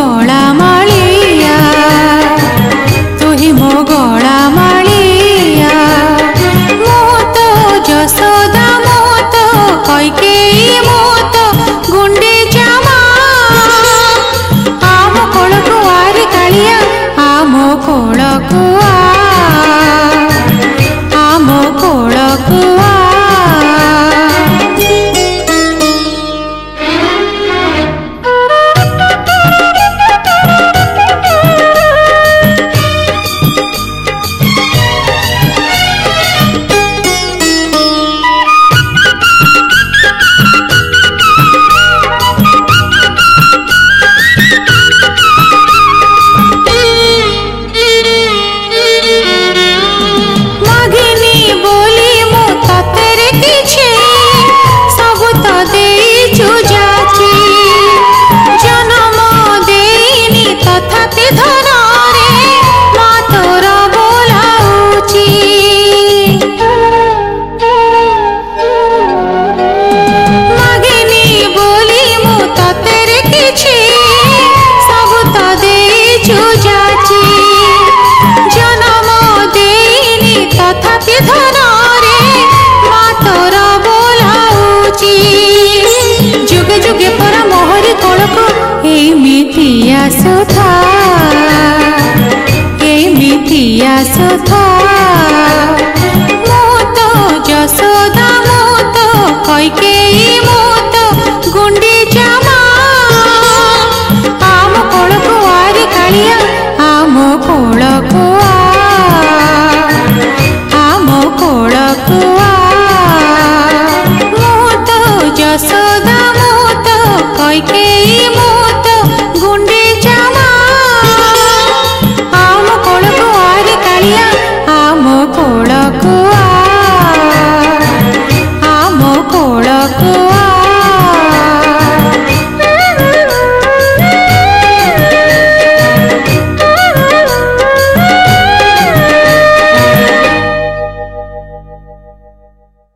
कोळा माळिया तुही मोगोळ